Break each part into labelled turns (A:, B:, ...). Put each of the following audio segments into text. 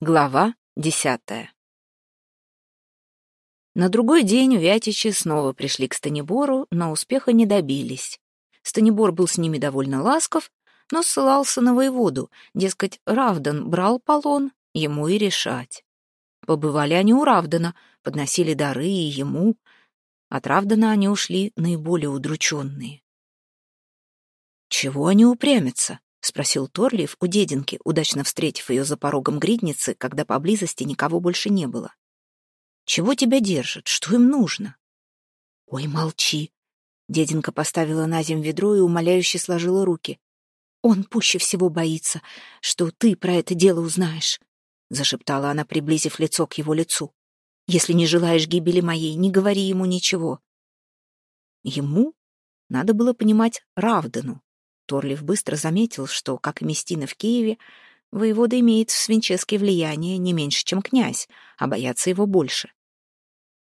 A: Глава десятая На другой день Вятичи снова пришли к Станибору, но успеха не добились. Станибор был с ними довольно ласков, но ссылался на воеводу, дескать, Равдан брал полон, ему и решать. Побывали они у Равдана, подносили дары и ему. От Равдана они ушли наиболее удрученные. Чего они упрямятся? — спросил Торлиев у дединки, удачно встретив ее за порогом гридницы, когда поблизости никого больше не было. «Чего тебя держат? Что им нужно?» «Ой, молчи!» Дединка поставила на земь ведро и умоляюще сложила руки. «Он пуще всего боится, что ты про это дело узнаешь», — зашептала она, приблизив лицо к его лицу. «Если не желаешь гибели моей, не говори ему ничего». Ему надо было понимать Равдану. Торлив быстро заметил, что, как и Местина в Киеве, воевода имеет в Свинческе влияние не меньше, чем князь, а боятся его больше.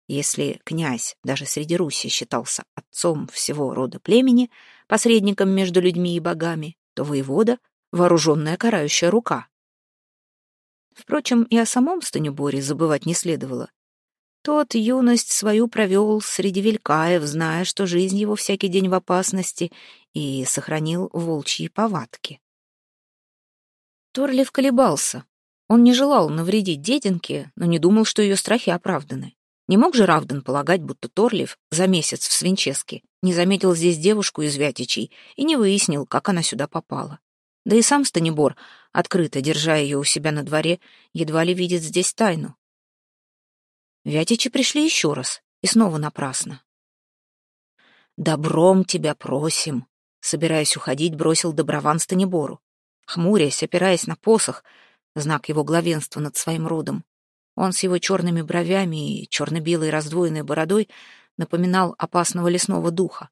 A: Если князь даже среди Руси считался отцом всего рода племени, посредником между людьми и богами, то воевода — вооруженная карающая рука. Впрочем, и о самом Станюборе забывать не следовало. Тот юность свою провел среди велькаев, зная, что жизнь его всякий день в опасности, и сохранил волчьи повадки. Торлив колебался. Он не желал навредить дединке, но не думал, что ее страхи оправданы. Не мог же Равдан полагать, будто Торлив за месяц в Свинческе не заметил здесь девушку из Вятичей и не выяснил, как она сюда попала. Да и сам Станибор, открыто держа ее у себя на дворе, едва ли видит здесь тайну. Вятичи пришли еще раз, и снова напрасно. «Добром тебя просим», — собираясь уходить, бросил Доброван Станибору. Хмурясь, опираясь на посох, знак его главенства над своим родом, он с его черными бровями и черно-белой раздвоенной бородой напоминал опасного лесного духа.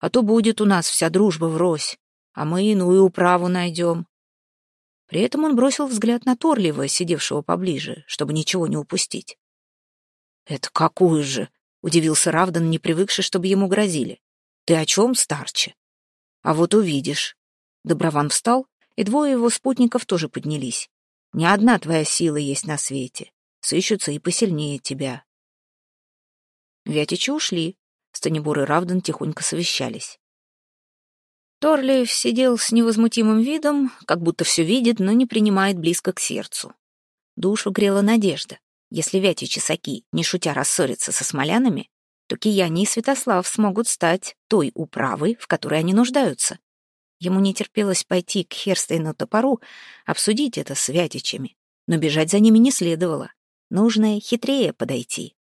A: «А то будет у нас вся дружба врозь, а мы иную управу найдем». При этом он бросил взгляд на Торлива, сидевшего поближе, чтобы ничего не упустить. «Это какую же?» — удивился Равдан, не привыкший, чтобы ему грозили. «Ты о чем, старче?» «А вот увидишь». Доброван встал, и двое его спутников тоже поднялись. «Не одна твоя сила есть на свете. Сыщутся и посильнее тебя». Вятичи ушли. Станибур и Равдан тихонько совещались. Торлиев сидел с невозмутимым видом, как будто все видит, но не принимает близко к сердцу. Душу грела надежда. Если Вятич и Саки, не шутя, рассорятся со смолянами, то Кияне и Святослав смогут стать той управой, в которой они нуждаются. Ему не терпелось пойти к Херстейну топору, обсудить это с Вятичами, но бежать за ними не следовало. Нужно хитрее подойти.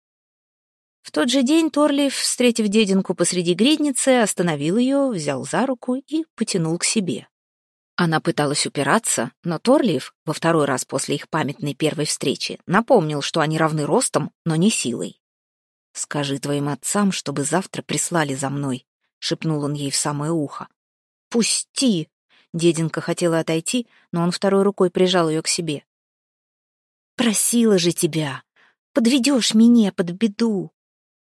A: В тот же день Торлиев, встретив дединку посреди гридницы, остановил ее, взял за руку и потянул к себе. Она пыталась упираться, но Торлиев, во второй раз после их памятной первой встречи, напомнил, что они равны ростом, но не силой. «Скажи твоим отцам, чтобы завтра прислали за мной», — шепнул он ей в самое ухо. «Пусти!» — деденка хотела отойти, но он второй рукой прижал ее к себе. «Просила же тебя! Подведешь меня под беду!»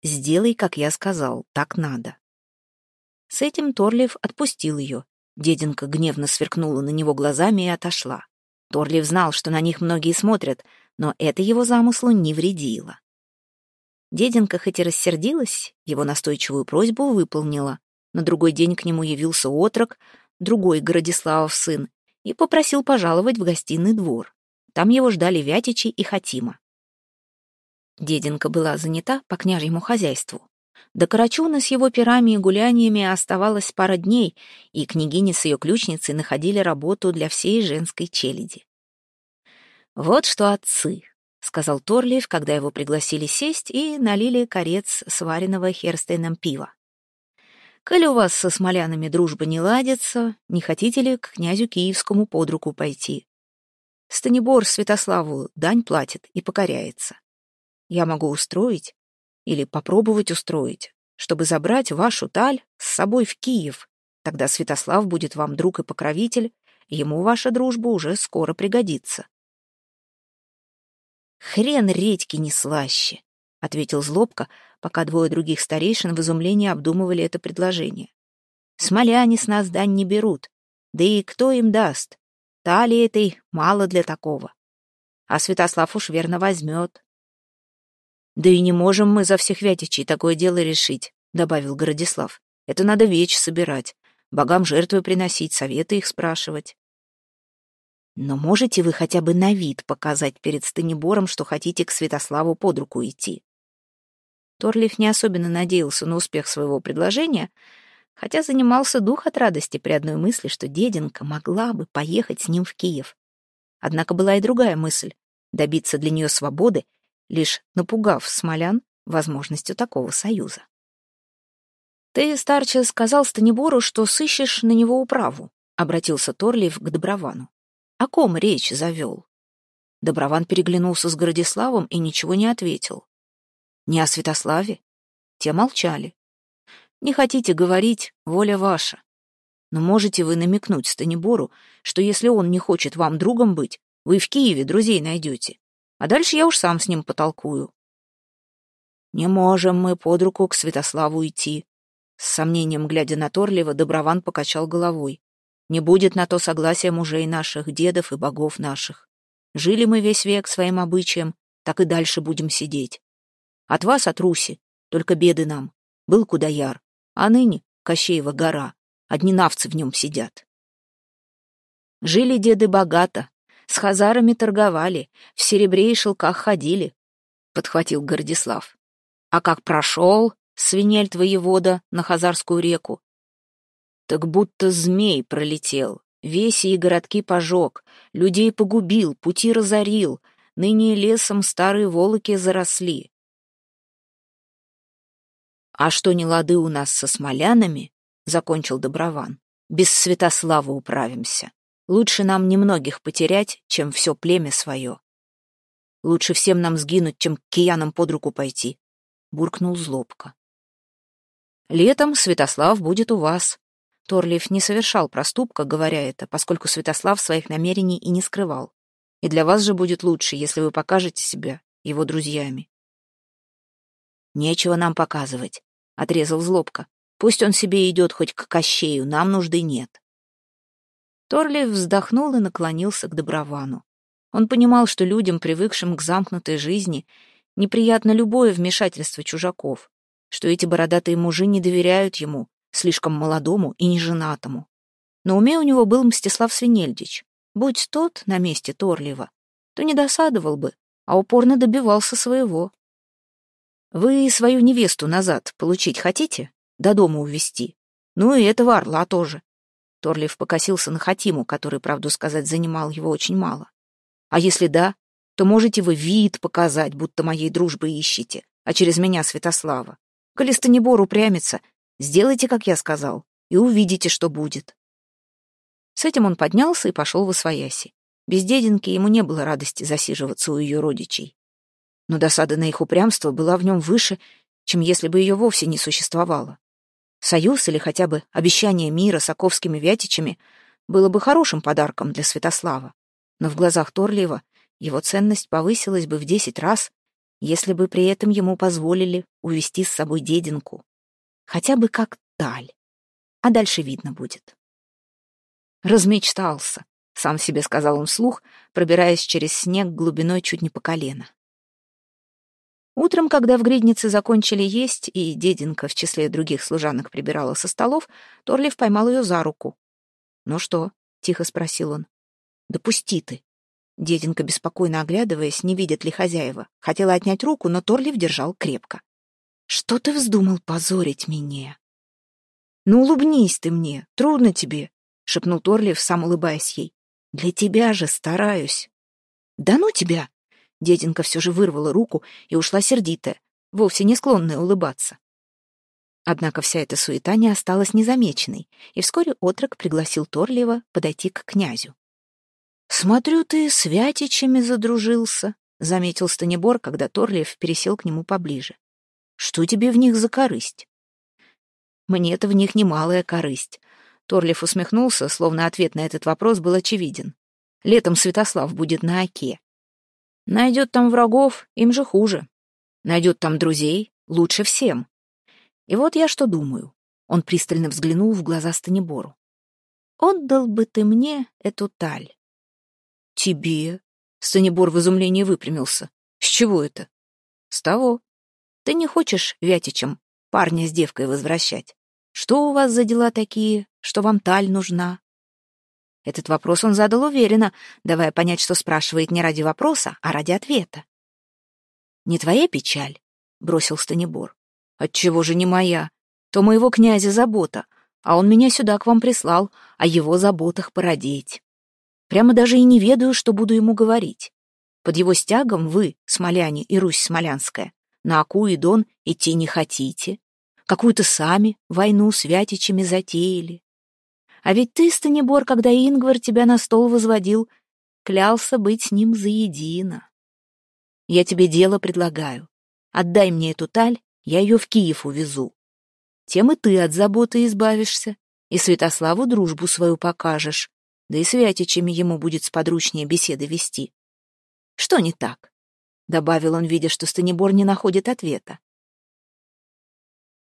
A: «Сделай, как я сказал, так надо». С этим Торлиев отпустил ее, Деденка гневно сверкнула на него глазами и отошла. Торлив знал, что на них многие смотрят, но это его замыслу не вредило. Деденка хоть и рассердилась, его настойчивую просьбу выполнила. На другой день к нему явился отрок, другой Городиславов сын, и попросил пожаловать в гостиный двор. Там его ждали Вятичи и Хатима. Деденка была занята по княжьему хозяйству. До Карачуна с его пирами и гуляниями оставалось пара дней, и княгини с ее ключницей находили работу для всей женской челяди. «Вот что отцы», — сказал Торлиев, когда его пригласили сесть и налили корец сваренного Херстейном пива. «Коль у вас со смолянами дружба не ладится, не хотите ли к князю Киевскому под руку пойти? Станибор Святославу дань платит и покоряется. Я могу устроить, или попробовать устроить, чтобы забрать вашу таль с собой в Киев. Тогда Святослав будет вам друг и покровитель, ему ваша дружба уже скоро пригодится. «Хрен редьки не слаще», — ответил Злобка, пока двое других старейшин в изумлении обдумывали это предложение. «Смоляне с нас дань не берут, да и кто им даст? Тали этой мало для такого. а Святослав уж верно возьмет. «Да и не можем мы за всех вятичей такое дело решить», — добавил Городислав. «Это надо веч собирать, богам жертвы приносить, советы их спрашивать». «Но можете вы хотя бы на вид показать перед Станибором, что хотите к Святославу под руку идти?» Торлиф не особенно надеялся на успех своего предложения, хотя занимался дух от радости при одной мысли, что деденка могла бы поехать с ним в Киев. Однако была и другая мысль — добиться для нее свободы, лишь напугав смолян возможностью такого союза. «Ты, старче, сказал Станибору, что сыщешь на него управу», — обратился Торлиев к Добровану. «О ком речь завел?» Доброван переглянулся с Городиславом и ничего не ответил. Не о Святославе? Те молчали. Не хотите говорить, воля ваша. Но можете вы намекнуть Станибору, что если он не хочет вам другом быть, вы в Киеве друзей найдете. А дальше я уж сам с ним потолкую. Не можем мы под руку к Святославу идти. С сомнением, глядя на Торлива, Доброван покачал головой. Не будет на то согласия мужей наших, дедов и богов наших. Жили мы весь век своим обычаем, так и дальше будем сидеть. От вас, от Руси, только беды нам. Был Кудаяр, а ныне Кощеева гора. Одни навцы в нем сидят. Жили деды богато, с хазарами торговали, в серебре и шелках ходили, — подхватил Гордислав. А как прошел свинельт воевода на Хазарскую реку, так будто змей пролетел, веси и городки пожег, людей погубил, пути разорил, ныне лесом старые волоки заросли. «А что не лады у нас со смолянами?» — закончил Доброван. «Без Святослава управимся. Лучше нам немногих потерять, чем все племя свое. Лучше всем нам сгинуть, чем к киянам под руку пойти», — буркнул Злобка. «Летом Святослав будет у вас». Торлиев не совершал проступка, говоря это, поскольку Святослав своих намерений и не скрывал. И для вас же будет лучше, если вы покажете себя его друзьями. Нечего нам показывать отрезал злобка. Пусть он себе идет хоть к Кощею, нам нужды нет. Торлиев вздохнул и наклонился к Добровану. Он понимал, что людям, привыкшим к замкнутой жизни, неприятно любое вмешательство чужаков, что эти бородатые мужи не доверяют ему, слишком молодому и неженатому. На уме у него был Мстислав Свинельдич. Будь тот на месте Торлиева, то не досадовал бы, а упорно добивался своего. Вы свою невесту назад получить хотите? До дома увезти? Ну и этого орла тоже. Торлив покосился на Хатиму, который, правду сказать, занимал его очень мало. А если да, то можете вы вид показать, будто моей дружбы ищете, а через меня Святослава. Коли Станибор упрямится, сделайте, как я сказал, и увидите, что будет. С этим он поднялся и пошел в освояси. Без дединки ему не было радости засиживаться у ее родичей но досада на их упрямство была в нем выше, чем если бы ее вовсе не существовало. Союз или хотя бы обещание мира с Оковскими Вятичами было бы хорошим подарком для Святослава, но в глазах Торлиева его ценность повысилась бы в десять раз, если бы при этом ему позволили увести с собой дединку. Хотя бы как таль. А дальше видно будет. Размечтался, сам себе сказал он вслух, пробираясь через снег глубиной чуть не по колено. Утром, когда в гриднице закончили есть, и деденка в числе других служанок прибирала со столов, Торлив поймал ее за руку. «Ну что?» — тихо спросил он. «Да пусти ты!» Деденка, беспокойно оглядываясь, не видит ли хозяева, хотела отнять руку, но Торлив держал крепко. «Что ты вздумал позорить меня?» «Ну, улыбнись ты мне, трудно тебе», — шепнул Торлив, сам улыбаясь ей. «Для тебя же стараюсь». «Да ну тебя!» Деденка все же вырвала руку и ушла сердитая, вовсе не склонная улыбаться. Однако вся эта суета не осталась незамеченной, и вскоре отрок пригласил Торлиева подойти к князю. «Смотрю, ты с Вятичами задружился», — заметил Станибор, когда Торлиев пересел к нему поближе. «Что тебе в них за корысть?» «Мне-то в них немалая корысть». Торлиев усмехнулся, словно ответ на этот вопрос был очевиден. «Летом Святослав будет на Оке. Найдет там врагов, им же хуже. Найдет там друзей, лучше всем. И вот я что думаю. Он пристально взглянул в глаза Станибору. Отдал бы ты мне эту таль. Тебе? Станибор в изумлении выпрямился. С чего это? С того. Ты не хочешь Вятичем парня с девкой возвращать? Что у вас за дела такие, что вам таль нужна? Этот вопрос он задал уверенно, давая понять, что спрашивает не ради вопроса, а ради ответа. «Не твоя печаль?» — бросил Станибор. «Отчего же не моя? То моего князя забота, а он меня сюда к вам прислал, о его заботах породить. Прямо даже и не ведаю, что буду ему говорить. Под его стягом вы, смоляне и Русь смолянская, на Аку и Дон идти не хотите. Какую-то сами войну с вятичами затеяли. А ведь ты, Станибор, когда Ингвар тебя на стол возводил, клялся быть с ним заедино. Я тебе дело предлагаю. Отдай мне эту таль, я ее в Киев увезу. Тем и ты от заботы избавишься, и Святославу дружбу свою покажешь, да и с Вятичами ему будет сподручнее беседы вести. Что не так? — добавил он, видя, что Станибор не находит ответа.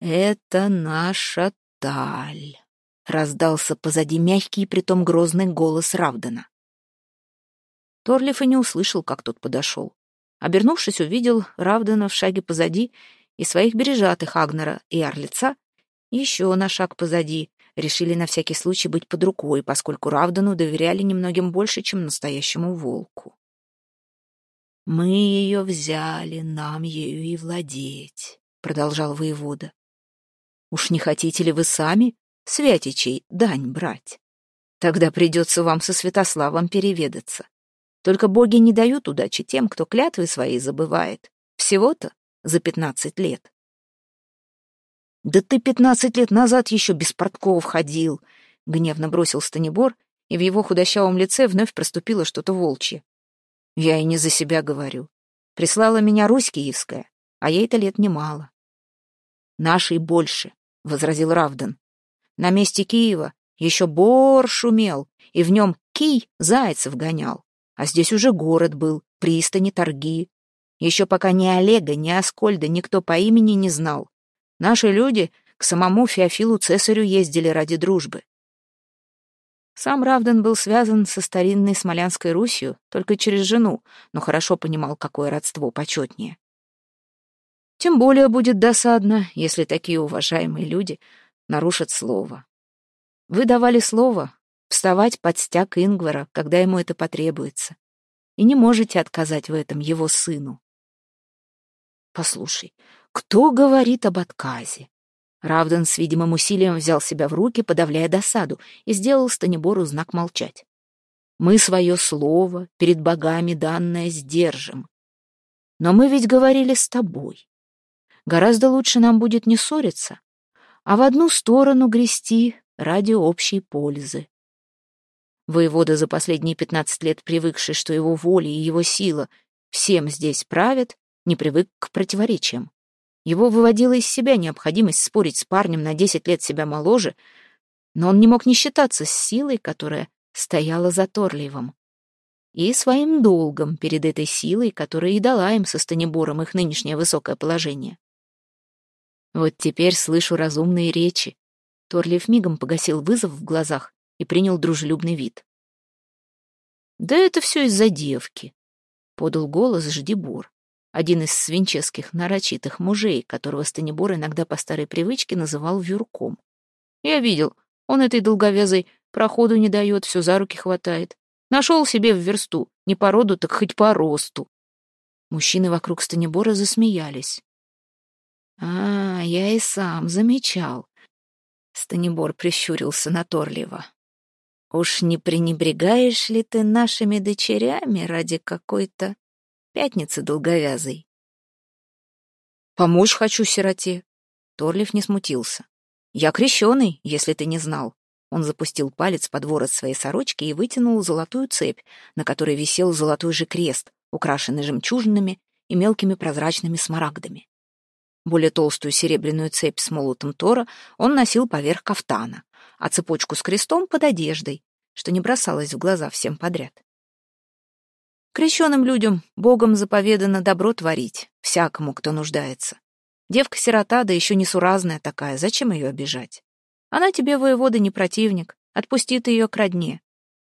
A: «Это наша таль», раздался позади мягкий и притом грозный голос Равдана. Торлиф и не услышал, как тот подошел. Обернувшись, увидел Равдана в шаге позади и своих бережатых Агнера и Орлица еще на шаг позади, решили на всякий случай быть под рукой, поскольку Равдану доверяли немногим больше, чем настоящему волку. «Мы ее взяли, нам ею и владеть», — продолжал воевода. «Уж не хотите ли вы сами святичей дань брать. Тогда придется вам со Святославом переведаться. Только боги не дают удачи тем, кто клятвы свои забывает. Всего-то за пятнадцать лет. «Да ты пятнадцать лет назад еще без портков ходил!» — гневно бросил Станибор, и в его худощавом лице вновь проступило что-то волчье. «Я и не за себя говорю. Прислала меня Русь Киевская, а ей-то лет немало». «Нашей больше», — возразил Равдан. На месте Киева еще бор шумел, и в нем кий зайцев гонял. А здесь уже город был, пристани, торги. Еще пока ни Олега, ни Аскольда никто по имени не знал. Наши люди к самому Феофилу Цесарю ездили ради дружбы. Сам Равдан был связан со старинной Смолянской Русью только через жену, но хорошо понимал, какое родство почетнее. Тем более будет досадно, если такие уважаемые люди нарушат слово. Вы давали слово вставать под стяг Ингвара, когда ему это потребуется, и не можете отказать в этом его сыну. Послушай, кто говорит об отказе? Равдан с видимым усилием взял себя в руки, подавляя досаду, и сделал Станибору знак молчать. Мы свое слово, перед богами данное, сдержим. Но мы ведь говорили с тобой. Гораздо лучше нам будет не ссориться, а в одну сторону грести ради общей пользы. Воевода за последние пятнадцать лет, привыкший, что его воля и его сила всем здесь правят, не привык к противоречиям. Его выводила из себя необходимость спорить с парнем на десять лет себя моложе, но он не мог не считаться с силой, которая стояла за Торлиевым, и своим долгом перед этой силой, которая и дала им со Станибором их нынешнее высокое положение. Вот теперь слышу разумные речи. Торлиев мигом погасил вызов в глазах и принял дружелюбный вид. «Да это все из-за девки», — подал голос Ждибор, один из свинческих нарочитых мужей, которого Станибор иногда по старой привычке называл Вюрком. «Я видел, он этой долговязой проходу не дает, все за руки хватает. Нашел себе в версту, не по роду, так хоть по росту». Мужчины вокруг Станибора засмеялись. «А, я и сам замечал». Станибор прищурился на Торлива. «Уж не пренебрегаешь ли ты нашими дочерями ради какой-то пятницы долговязой?» «Помочь хочу сироте». Торлив не смутился. «Я крещеный, если ты не знал». Он запустил палец под ворот своей сорочки и вытянул золотую цепь, на которой висел золотой же крест, украшенный жемчужинами и мелкими прозрачными смарагдами. Более толстую серебряную цепь с молотом Тора он носил поверх кафтана, а цепочку с крестом под одеждой, что не бросалось в глаза всем подряд. Крещенным людям Богом заповедано добро творить, всякому, кто нуждается. Девка-сирота, да еще несуразная такая, зачем ее обижать? Она тебе, воевода, не противник, отпусти ты ее к родне.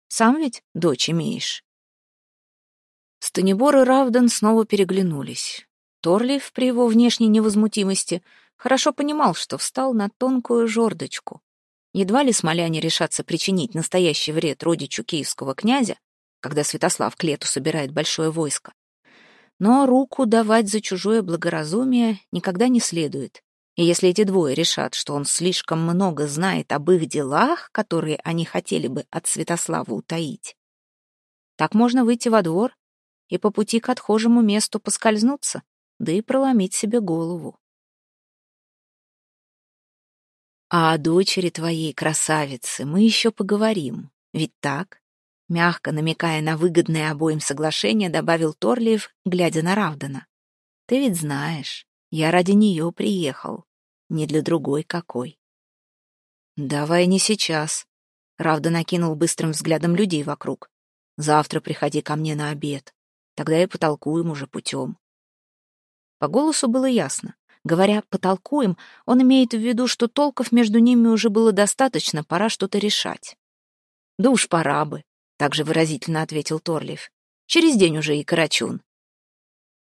A: Сам ведь дочь имеешь. Станибор и Равдан снова переглянулись. Торлиев при его внешней невозмутимости хорошо понимал, что встал на тонкую жердочку. Едва ли смоляне решатся причинить настоящий вред родичу киевского князя, когда Святослав к лету собирает большое войско. Но руку давать за чужое благоразумие никогда не следует. И если эти двое решат, что он слишком много знает об их делах, которые они хотели бы от Святослава утаить, так можно выйти во двор и по пути к отхожему месту поскользнуться, да и проломить себе голову. А о дочери твоей, красавицы, мы еще поговорим, ведь так? Мягко намекая на выгодное обоим соглашение, добавил Торлиев, глядя на Равдана. Ты ведь знаешь, я ради нее приехал, не для другой какой. Давай не сейчас. Равда накинул быстрым взглядом людей вокруг. Завтра приходи ко мне на обед. Тогда и потолкуем уже путем. По голосу было ясно. Говоря «потолкуем», он имеет в виду, что толков между ними уже было достаточно, пора что-то решать. «Да уж пора бы», — также выразительно ответил Торлиев. «Через день уже и Карачун».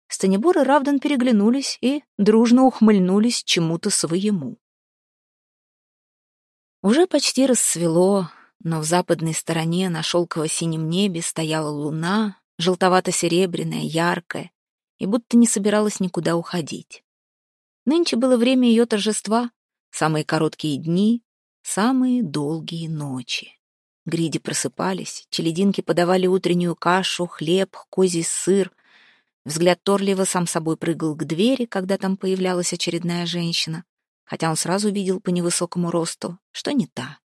A: Станибор и Равдан переглянулись и дружно ухмыльнулись чему-то своему. Уже почти рассвело, но в западной стороне на шелково-синем небе стояла луна, желтовато-серебряная, яркая, и будто не собиралась никуда уходить. Нынче было время ее торжества, самые короткие дни, самые долгие ночи. Гриди просыпались, челединки подавали утреннюю кашу, хлеб, козий сыр. Взгляд Торлива сам собой прыгал к двери, когда там появлялась очередная женщина, хотя он сразу видел по невысокому росту, что не та.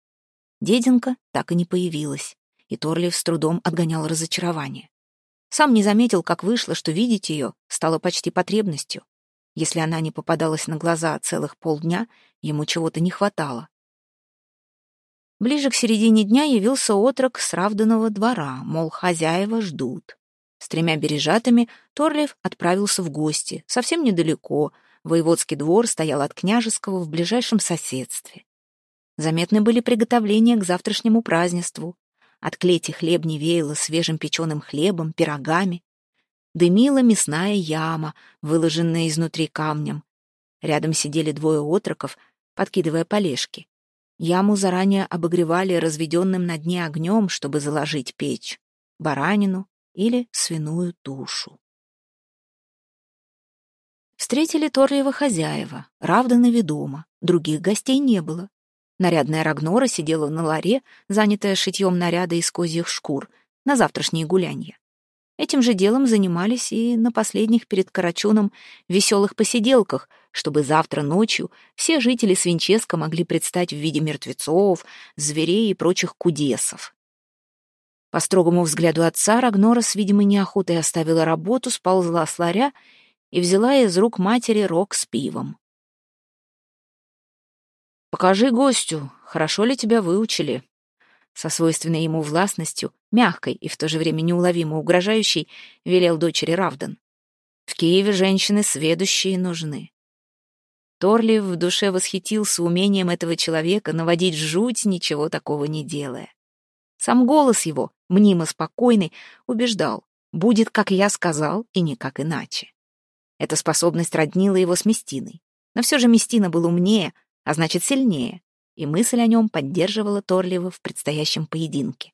A: Деденка так и не появилась, и Торлив с трудом отгонял разочарование. Сам не заметил, как вышло, что видеть ее стало почти потребностью. Если она не попадалась на глаза целых полдня, ему чего-то не хватало. Ближе к середине дня явился отрок с равданного двора, мол, хозяева ждут. С тремя бережатами Торлев отправился в гости, совсем недалеко. Воеводский двор стоял от княжеского в ближайшем соседстве. Заметны были приготовления к завтрашнему празднеству. От клети хлебни веяло свежим печеным хлебом, пирогами. Дымила мясная яма, выложенная изнутри камнем. Рядом сидели двое отроков, подкидывая полежки. Яму заранее обогревали разведенным на дне огнем, чтобы заложить печь, баранину или свиную тушу. Встретили Торлиева хозяева, Равдана ведома, других гостей не было. Нарядная Рагнора сидела на ларе, занятая шитьем наряда из козьих шкур, на завтрашние гулянья. Этим же делом занимались и на последних перед Карачуном веселых посиделках, чтобы завтра ночью все жители Свинческа могли предстать в виде мертвецов, зверей и прочих кудесов. По строгому взгляду отца Рагнора с видимой неохотой оставила работу, сползла с ларя и взяла из рук матери рог с пивом. «Покажи гостю, хорошо ли тебя выучили?» Со свойственной ему властностью, мягкой и в то же время неуловимо угрожающей, велел дочери Равдан. «В Киеве женщины сведущие нужны». Торлиев в душе восхитился умением этого человека наводить жуть, ничего такого не делая. Сам голос его, мнимо спокойный, убеждал, будет, как я сказал, и никак иначе. Эта способность роднила его с Местиной. Но все же Местина был умнее, а значит сильнее, и мысль о нем поддерживала Торлива в предстоящем поединке.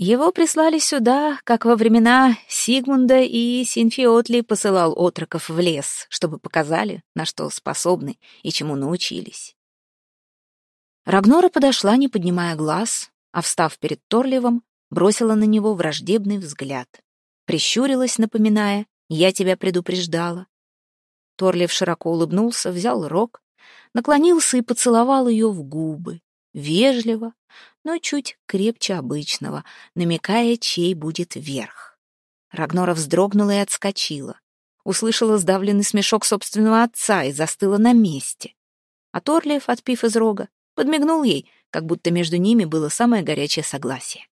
A: Его прислали сюда, как во времена Сигмунда и Синфиотли посылал отроков в лес, чтобы показали, на что способны и чему научились. Рагнора подошла, не поднимая глаз, а, встав перед Торливом, бросила на него враждебный взгляд. Прищурилась, напоминая «Я тебя предупреждала». Торлив широко улыбнулся, взял рог наклонился и поцеловал ее в губы, вежливо, но чуть крепче обычного, намекая, чей будет верх. Рагнора вздрогнула и отскочила. Услышала сдавленный смешок собственного отца и застыла на месте. А Торлиев, отпив из рога, подмигнул ей, как будто между ними было самое горячее согласие.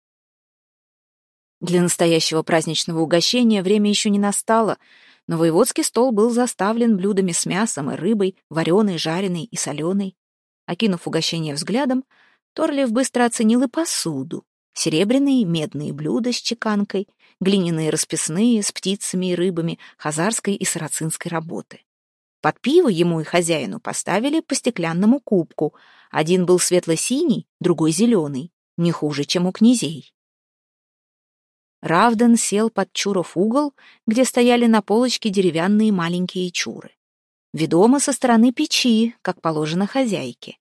A: Для настоящего праздничного угощения время еще не настало — но воеводский стол был заставлен блюдами с мясом и рыбой, вареной, жареной и соленой. Окинув угощение взглядом, Торлиев быстро оценил и посуду. Серебряные медные блюда с чеканкой, глиняные расписные с птицами и рыбами хазарской и сарацинской работы. Под пиво ему и хозяину поставили по стеклянному кубку. Один был светло-синий, другой зеленый, не хуже, чем у князей. Равден сел под чуров угол, где стояли на полочке деревянные маленькие чуры. Ведомо со стороны печи, как положено хозяйке.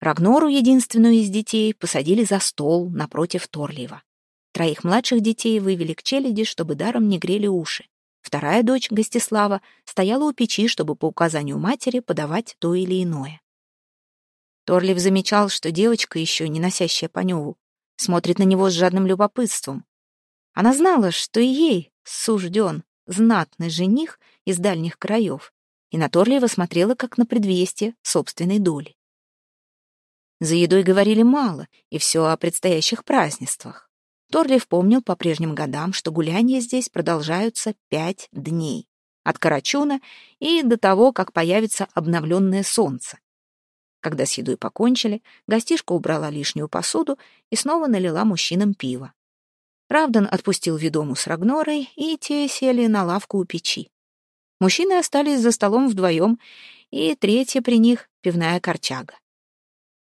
A: Рагнору, единственную из детей, посадили за стол напротив Торлиева. Троих младших детей вывели к челяди, чтобы даром не грели уши. Вторая дочь, Гостислава, стояла у печи, чтобы по указанию матери подавать то или иное. Торлив замечал, что девочка, еще не носящая Паневу, смотрит на него с жадным любопытством. Она знала, что и ей сужден знатный жених из дальних краев, и на Торлиева смотрела как на предвестие собственной доли. За едой говорили мало, и все о предстоящих празднествах. Торлиев помнил по прежним годам, что гуляния здесь продолжаются пять дней. От Карачуна и до того, как появится обновленное солнце. Когда с едой покончили, гостишка убрала лишнюю посуду и снова налила мужчинам пиво. Равдан отпустил ведому с Рагнорой, и те сели на лавку у печи. Мужчины остались за столом вдвоем, и третья при них — пивная корчага.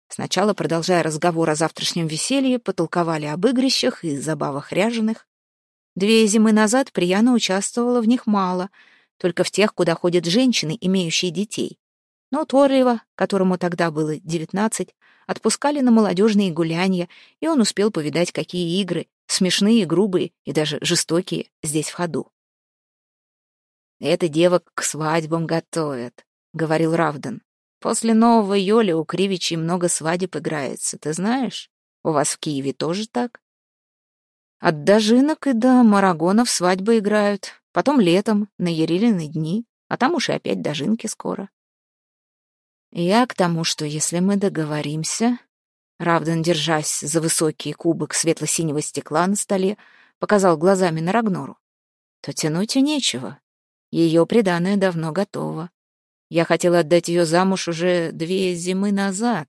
A: Сначала, продолжая разговор о завтрашнем веселье, потолковали об игрищах и забавах ряженых. Две зимы назад Прияна участвовала в них мало, только в тех, куда ходят женщины, имеющие детей. Но Торрева, которому тогда было девятнадцать, отпускали на молодежные гулянья, и он успел повидать, какие игры, смешные, грубые и даже жестокие, здесь в ходу. «Это девок к свадьбам готовят», — говорил Равдан. После нового Йоли у Кривичей много свадеб играется, ты знаешь? У вас в Киеве тоже так? От дожинок и до марагонов свадьбы играют, потом летом, на Ерилины дни, а там уж и опять дожинки скоро. Я к тому, что если мы договоримся... Равдан, держась за высокий кубок светло-синего стекла на столе, показал глазами на Рагнору. То тянуть и нечего. Ее преданное давно готово. Я хотел отдать ее замуж уже две зимы назад,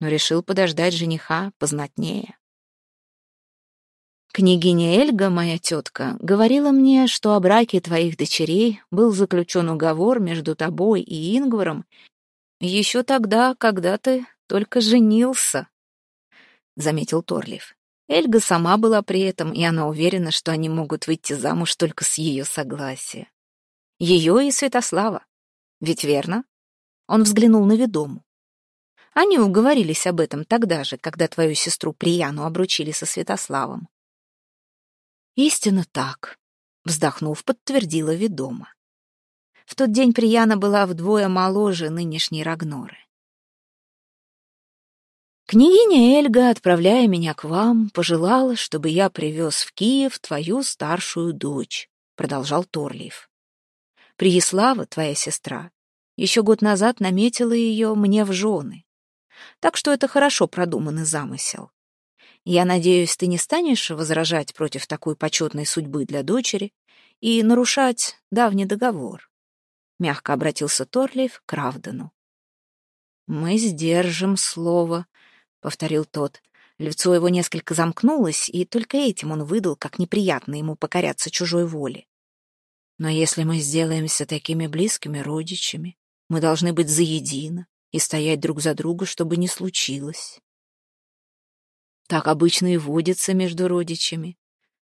A: но решил подождать жениха познатнее. Княгиня Эльга, моя тетка, говорила мне, что о браке твоих дочерей был заключен уговор между тобой и Ингваром еще тогда, когда ты только женился, — заметил Торлив. Эльга сама была при этом, и она уверена, что они могут выйти замуж только с ее согласия. Ее и Святослава. Ведь верно? Он взглянул на ведому. Они уговорились об этом тогда же, когда твою сестру Прияну обручили со Святославом. Истинно так, вздохнув, подтвердила ведома. В тот день Прияна была вдвое моложе нынешней Рагноры. Княгиня Эльга, отправляя меня к вам, пожелала, чтобы я привез в Киев твою старшую дочь, продолжал Торлиев. Приеслава, твоя сестра, еще год назад наметила ее мне в жены. Так что это хорошо продуманный замысел. Я надеюсь, ты не станешь возражать против такой почетной судьбы для дочери и нарушать давний договор. Мягко обратился Торлиев к Равдану. «Мы сдержим слово», — повторил тот. Лицо его несколько замкнулось, и только этим он выдал, как неприятно ему покоряться чужой воле. Но если мы сделаемся такими близкими родичами, мы должны быть заедино и стоять друг за друга, чтобы не случилось. Так обычно и водится между родичами.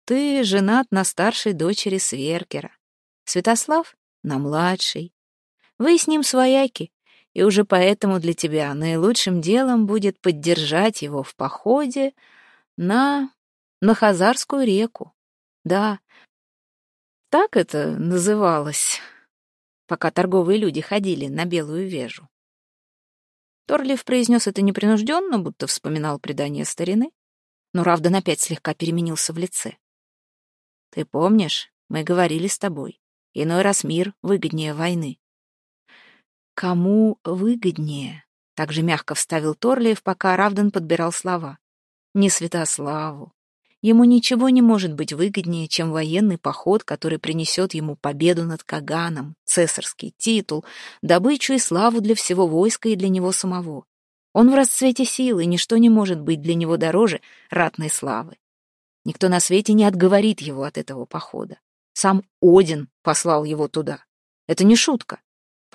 A: Ты женат на старшей дочери Сверкера, Святослав — на младшей. Вы с ним свояки, и уже поэтому для тебя наилучшим делом будет поддержать его в походе на... на Хазарскую реку. Да, так это называлось, пока торговые люди ходили на Белую Вежу. Торлиф произнес это непринужденно, будто вспоминал предание старины, но Равдан опять слегка переменился в лице. «Ты помнишь, мы говорили с тобой, иной раз мир выгоднее войны». «Кому выгоднее?» — также мягко вставил Торлиев, пока Равдан подбирал слова. «Не Святославу, Ему ничего не может быть выгоднее, чем военный поход, который принесет ему победу над Каганом, цесарский титул, добычу и славу для всего войска и для него самого. Он в расцвете силы, и ничто не может быть для него дороже ратной славы. Никто на свете не отговорит его от этого похода. Сам Один послал его туда. Это не шутка.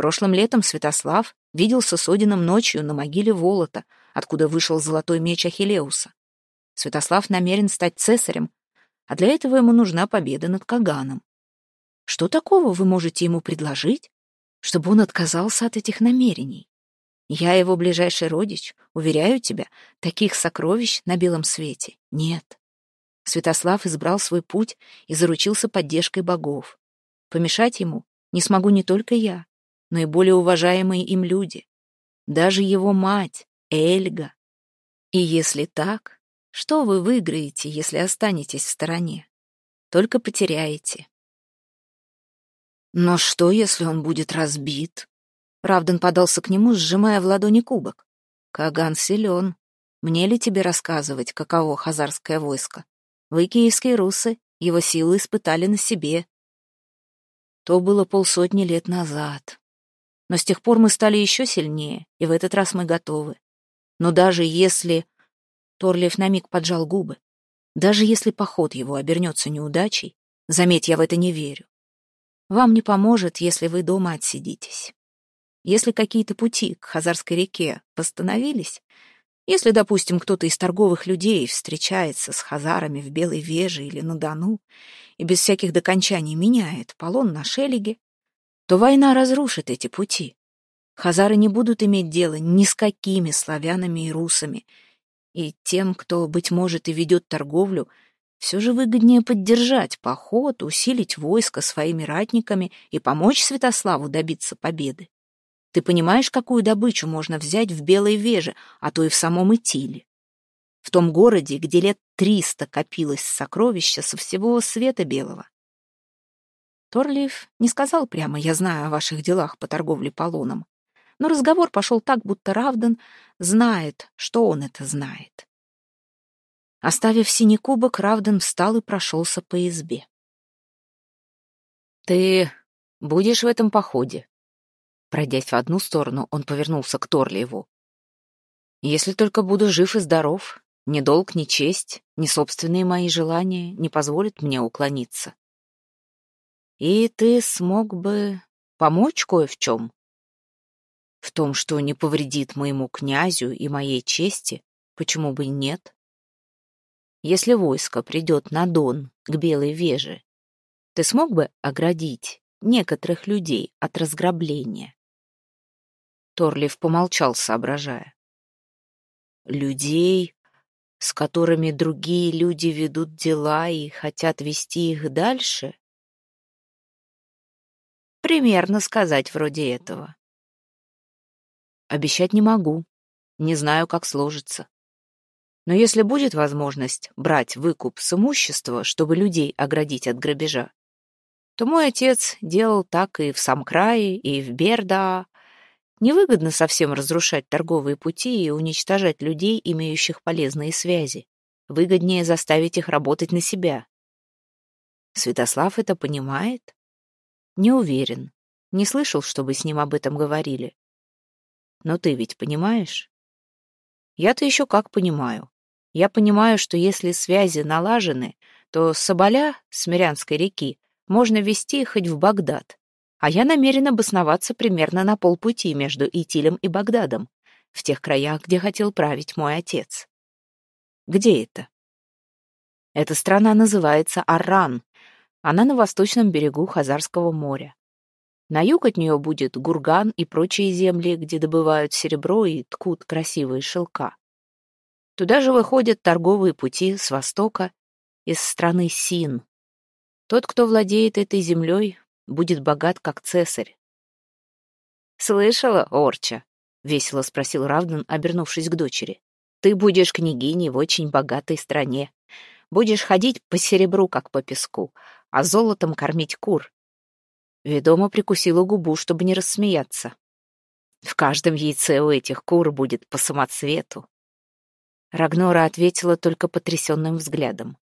A: Прошлым летом Святослав виделся с Одином ночью на могиле Волота, откуда вышел золотой меч Ахиллеуса. Святослав намерен стать цесарем, а для этого ему нужна победа над Каганом. Что такого вы можете ему предложить, чтобы он отказался от этих намерений? Я его ближайший родич, уверяю тебя, таких сокровищ на белом свете нет. Святослав избрал свой путь и заручился поддержкой богов. Помешать ему не смогу не только я, но и более уважаемые им люди. Даже его мать, Эльга. И если так, что вы выиграете, если останетесь в стороне? Только потеряете. Но что, если он будет разбит? Равдан подался к нему, сжимая в ладони кубок. «Каган силен. Мне ли тебе рассказывать, каково хазарское войско? Вы, киевские русы, его силы испытали на себе». То было полсотни лет назад. Но с тех пор мы стали еще сильнее, и в этот раз мы готовы. Но даже если... Торлиев на миг поджал губы. Даже если поход его обернется неудачей, заметь, я в это не верю. Вам не поможет, если вы дома отсидитесь. Если какие-то пути к Хазарской реке восстановились, если, допустим, кто-то из торговых людей встречается с хазарами в Белой Веже или на Дону и без всяких докончаний меняет полон на шелеге, то война разрушит эти пути. Хазары не будут иметь дела ни с какими славянами и русами, и тем, кто, быть может, и ведет торговлю, все же выгоднее поддержать поход, усилить войско своими ратниками и помочь Святославу добиться победы. Ты понимаешь, какую добычу можно взять в Белой Веже, а то и в самом Итиле? В том городе, где лет триста копилось сокровища со всего света белого. Торлиев не сказал прямо «я знаю о ваших делах по торговле полоном», но разговор пошел так, будто Равдан знает, что он это знает. Оставив синий кубок, Равдан встал и прошелся по избе. «Ты будешь в этом походе?» Пройдясь в одну сторону, он повернулся к Торлиеву. «Если только буду жив и здоров, ни долг, ни честь, ни собственные мои желания не позволят мне уклониться. И ты смог бы помочь кое в чем? В том, что не повредит моему князю и моей чести, почему бы нет? Если войско придет на Дон, к Белой Веже, ты смог бы оградить некоторых людей от разграбления? Торлив помолчал, соображая. Людей, с которыми другие люди ведут дела и хотят вести их дальше? Примерно сказать вроде этого. Обещать не могу. Не знаю, как сложится. Но если будет возможность брать выкуп с имущества, чтобы людей оградить от грабежа, то мой отец делал так и в Самкрае, и в Берда, Невыгодно совсем разрушать торговые пути и уничтожать людей, имеющих полезные связи. Выгоднее заставить их работать на себя. Святослав это понимает? Не уверен. Не слышал, чтобы с ним об этом говорили. Но ты ведь понимаешь? Я-то еще как понимаю. Я понимаю, что если связи налажены, то Соболя с реки можно вести хоть в Багдад а я намерен обосноваться примерно на полпути между Итилем и Багдадом, в тех краях, где хотел править мой отец. Где это? Эта страна называется Арран. Она на восточном берегу Хазарского моря. На юг от нее будет Гурган и прочие земли, где добывают серебро и ткут красивые шелка. Туда же выходят торговые пути с востока, из страны Син. Тот, кто владеет этой землей, будет богат, как цесарь. «Слышала, Орча?» — весело спросил Равдан, обернувшись к дочери. «Ты будешь княгиней в очень богатой стране. Будешь ходить по серебру, как по песку, а золотом кормить кур». Ведома прикусила губу, чтобы не рассмеяться. «В каждом яйце у этих кур будет по самоцвету». Рагнора ответила только потрясенным взглядом.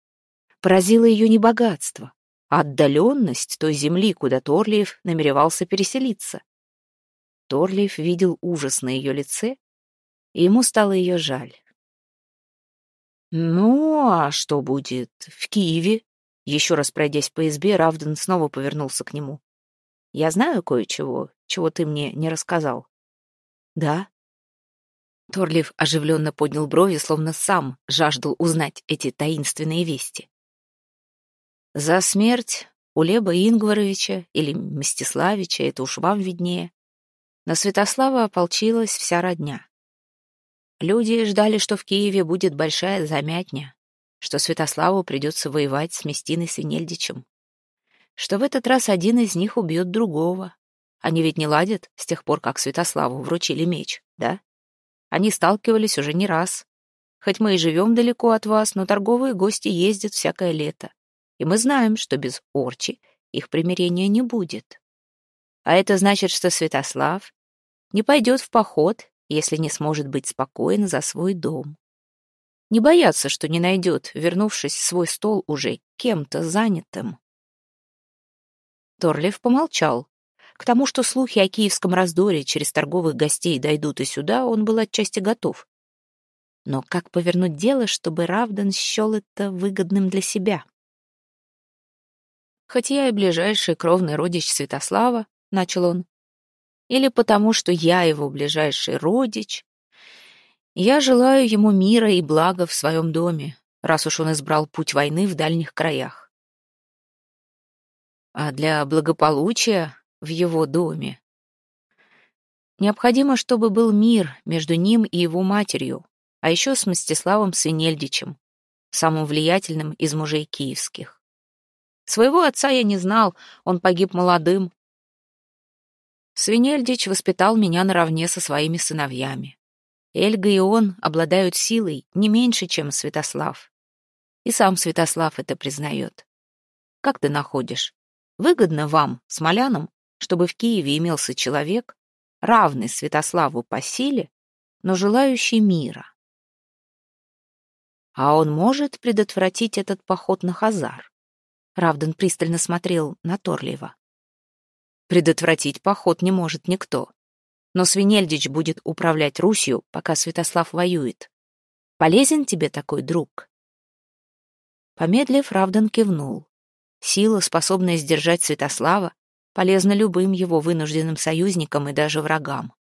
A: Поразило ее не богатство, отдаленность той земли, куда Торлиев намеревался переселиться. Торлиев видел ужас на ее лице и ему стало ее жаль. «Ну, а что будет в Киеве?» Еще раз пройдясь по избе, Равден снова повернулся к нему. «Я знаю кое-чего, чего ты мне не рассказал». «Да?» Торлив оживленно поднял брови, словно сам жаждал узнать эти таинственные вести. «За смерть у Леба Ингваровича или Мстиславича, это уж вам виднее, на Святослава ополчилась вся родня. Люди ждали, что в Киеве будет большая замятня, что Святославу придется воевать с Местиной Свинельдичем, что в этот раз один из них убьет другого. Они ведь не ладят с тех пор, как Святославу вручили меч, да? Они сталкивались уже не раз. Хоть мы и живем далеко от вас, но торговые гости ездят всякое лето. И мы знаем, что без Орчи их примирения не будет. А это значит, что Святослав не пойдет в поход если не сможет быть спокоен за свой дом. Не бояться, что не найдет, вернувшись в свой стол уже кем-то занятым. Торлев помолчал. К тому, что слухи о киевском раздоре через торговых гостей дойдут и сюда, он был отчасти готов. Но как повернуть дело, чтобы Равдан счел это выгодным для себя? Хоть я и ближайший кровный родич Святослава, — начал он, или потому, что я его ближайший родич. Я желаю ему мира и блага в своем доме, раз уж он избрал путь войны в дальних краях. А для благополучия в его доме необходимо, чтобы был мир между ним и его матерью, а еще с Мстиславом Свинельдичем, самым влиятельным из мужей киевских. Своего отца я не знал, он погиб молодым, Свинельдич воспитал меня наравне со своими сыновьями. Эльга и он обладают силой не меньше, чем Святослав. И сам Святослав это признает. Как ты находишь? Выгодно вам, смолянам, чтобы в Киеве имелся человек, равный Святославу по силе, но желающий мира. А он может предотвратить этот поход на Хазар? Равдан пристально смотрел на Торлиева. Предотвратить поход не может никто. Но Свинельдич будет управлять Русью, пока Святослав воюет. Полезен тебе такой друг?» Помедлив, Равдан кивнул. Сила, способная сдержать Святослава, полезна любым его вынужденным союзникам и даже врагам.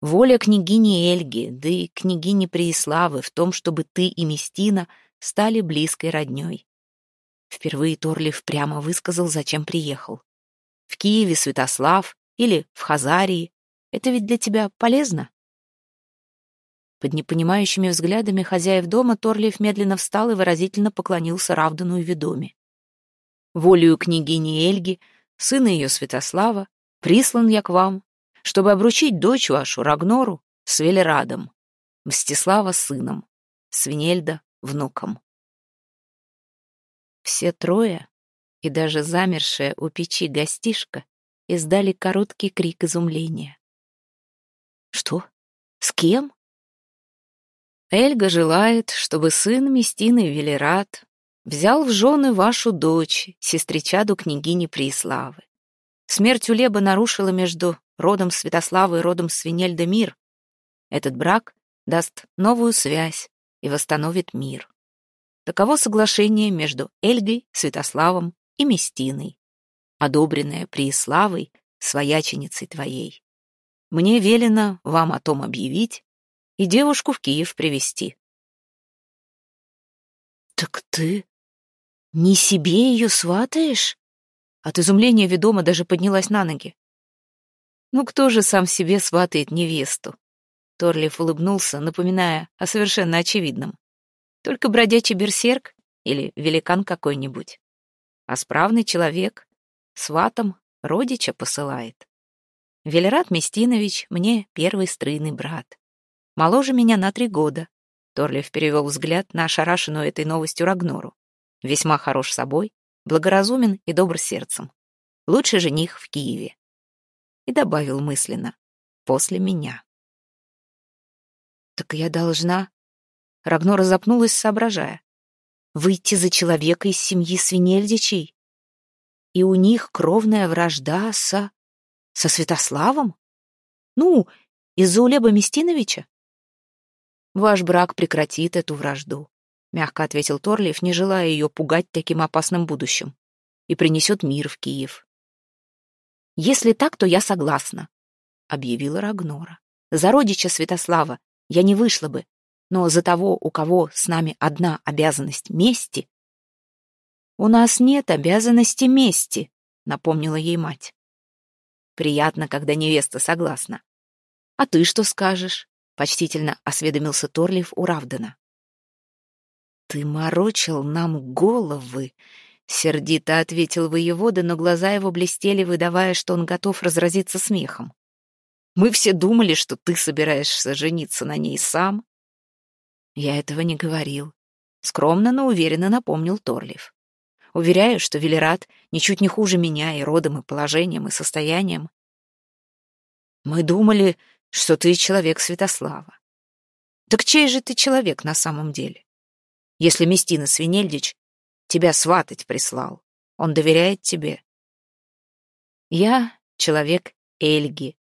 A: Воля княгини Эльги, да и княгини Преиславы в том, чтобы ты и Местина стали близкой роднёй. Впервые Торлив прямо высказал, зачем приехал в Киеве, Святослав или в Хазарии. Это ведь для тебя полезно?» Под непонимающими взглядами хозяев дома Торлиев медленно встал и выразительно поклонился Равдану и Ведоме. «Волею княгини Эльги, сына ее Святослава, прислан я к вам, чтобы обручить дочь вашу Рагнору с Велерадом, Мстислава сыном, Свинельда внуком». Все трое и даже замершая у печи гостишка издали короткий крик изумления. «Что? С кем?» «Эльга желает, чтобы сын Местины Велерат взял в жены вашу дочь, сестричаду княгини Преиславы. Смерть Улеба нарушила между родом Святославы и родом Свинельда мир. Этот брак даст новую связь и восстановит мир. Таково соглашение между Эльгой, Святославом и Местиной, одобренная Преиславой, свояченицей твоей. Мне велено вам о том объявить и девушку в Киев привести. «Так ты не себе ее сватаешь?» От изумления ведома даже поднялась на ноги. «Ну кто же сам себе сватает невесту?» Торлиф улыбнулся, напоминая о совершенно очевидном. «Только бродячий берсерк или великан какой-нибудь а справный человек сватом родича посылает. Велерат Местинович мне первый стройный брат. Моложе меня на три года. Торлев перевел взгляд на ошарашенную этой новостью Рагнору. Весьма хорош собой, благоразумен и добр сердцем. Лучший жених в Киеве. И добавил мысленно. После меня. Так я должна... Рагнора запнулась, соображая. Выйти за человека из семьи свинельдичей? И у них кровная вражда со... со Святославом? Ну, Из-за Улеба Местиновича? Ваш брак прекратит эту вражду, мягко ответил Торлиев, не желая ее пугать таким опасным будущим, и принесет мир в Киев. Если так, то я согласна, объявила Рагнора. За родича Святослава я не вышла бы, но за того, у кого с нами одна обязанность мести... «У нас нет обязанности мести», — напомнила ей мать. «Приятно, когда невеста согласна. А ты что скажешь?» — почтительно осведомился Торлиев у Равдена. «Ты морочил нам головы», — сердито ответил воевода, но глаза его блестели, выдавая, что он готов разразиться смехом. «Мы все думали, что ты собираешься жениться на ней сам, я этого не говорил. Скромно, но уверенно напомнил Торлив. Уверяю, что Велерат ничуть не хуже меня и родом, и положением, и состоянием. Мы думали, что ты человек Святослава. Так чей же ты человек на самом деле? Если Местина Свинельдич тебя сватать прислал, он доверяет тебе. Я человек Эльги,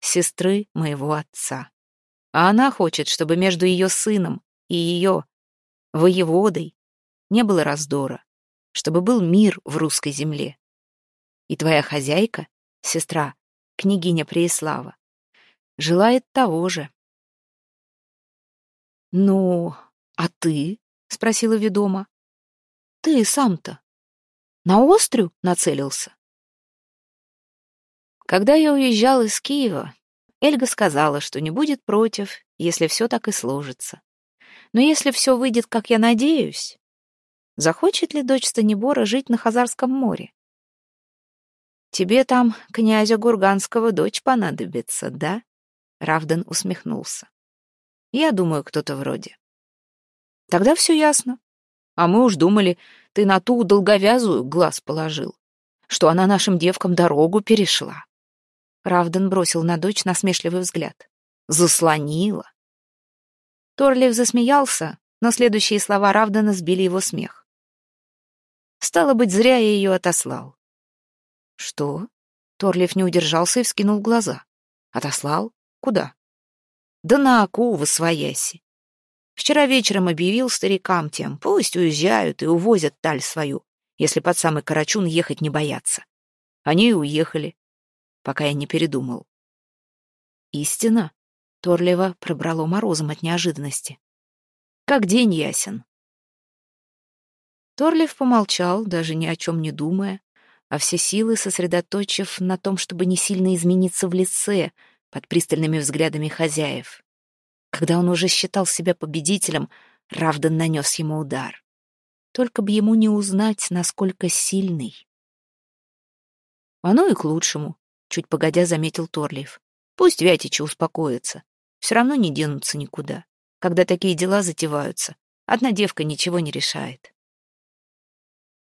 A: сестры моего отца. А она хочет, чтобы между ее сыном и ее воеводой не было раздора, чтобы был мир в русской земле. И твоя хозяйка, сестра, княгиня Преислава, желает того же. «Ну, а ты?» — спросила ведома. «Ты сам-то на острю нацелился?» Когда я уезжал из Киева, Эльга сказала, что не будет против, если все так и сложится. Но если все выйдет, как я надеюсь, захочет ли дочь Станибора жить на Хазарском море? Тебе там князя Гурганского дочь понадобится, да? Равден усмехнулся. Я думаю, кто-то вроде. Тогда все ясно. А мы уж думали, ты на ту долговязую глаз положил, что она нашим девкам дорогу перешла. Равден бросил на дочь насмешливый взгляд. Заслонила. Торлиев засмеялся, но следующие слова Равдана сбили его смех. Стало быть, зря я ее отослал. Что? Торлиев не удержался и вскинул глаза. Отослал? Куда? Да на Аку, в Освояси. Вчера вечером объявил старикам тем, пусть уезжают и увозят таль свою, если под самый Карачун ехать не боятся. Они и уехали, пока я не передумал. Истина? Торлева пробрало морозом от неожиданности. «Как день ясен». Торлев помолчал, даже ни о чем не думая, а все силы сосредоточив на том, чтобы не сильно измениться в лице под пристальными взглядами хозяев. Когда он уже считал себя победителем, Равдан нанес ему удар. Только бы ему не узнать, насколько сильный. «Оно и к лучшему», — чуть погодя заметил Торлиев. «Пусть Вятичи успокоится все равно не денутся никуда. Когда такие дела затеваются, одна девка ничего не решает.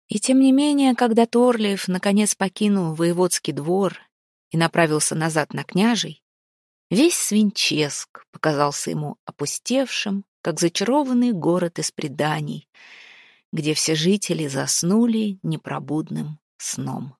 A: И тем не менее, когда Торлиев наконец покинул воеводский двор и направился назад на княжий, весь Свинческ показался ему опустевшим, как зачарованный город из преданий, где все жители заснули непробудным сном.